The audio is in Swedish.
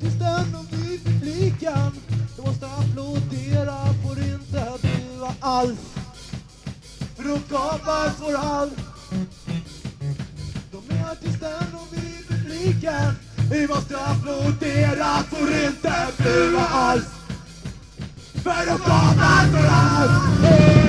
artisten och vi publiken. Du måste applådera, får inte bua alls. För då kapas vår hall. De är artisten och vi publiken. Vi måste applådera, får inte bua alls. För då kapas vår hall.